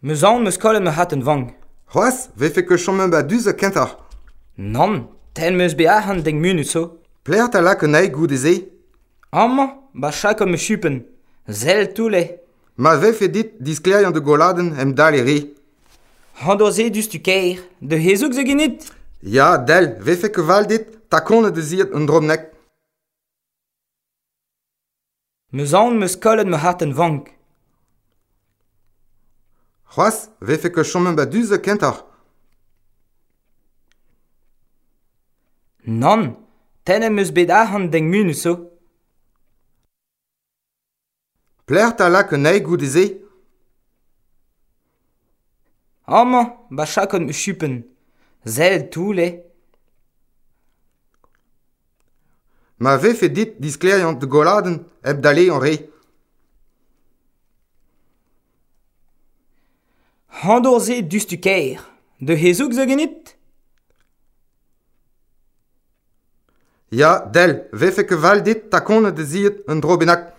Me zaon meus kolle me hat en vang. C'hoaz, vefe ket chom meba duz a kentar. Non, ten meus be ahan deng munut zo. Pleert a lak an aig goud eze? Amma, ba chak me chupen. Zel toule. Ma vefe dit diskleian de goladen em dal e re. Hando ze dus tu keir, de hezouk ze genit? Ja, del, vefe ke val dit, ta konet de ziet un dromnek. Me zaon meus kollet me hat en vang. c'hoaz vefe ket chomem ba duzh kentar. Non, tennem eus bet ahan deng mun so. Plert a lak neig gout eze. Amañ, ba chakon me chupen. Zel toule. Ma vefe dit disklerient de goladen eb dale an re. Handorze du kaer, de hezouk zo genit Ja, del, vefe ke val dit takon de ziet un drobenak.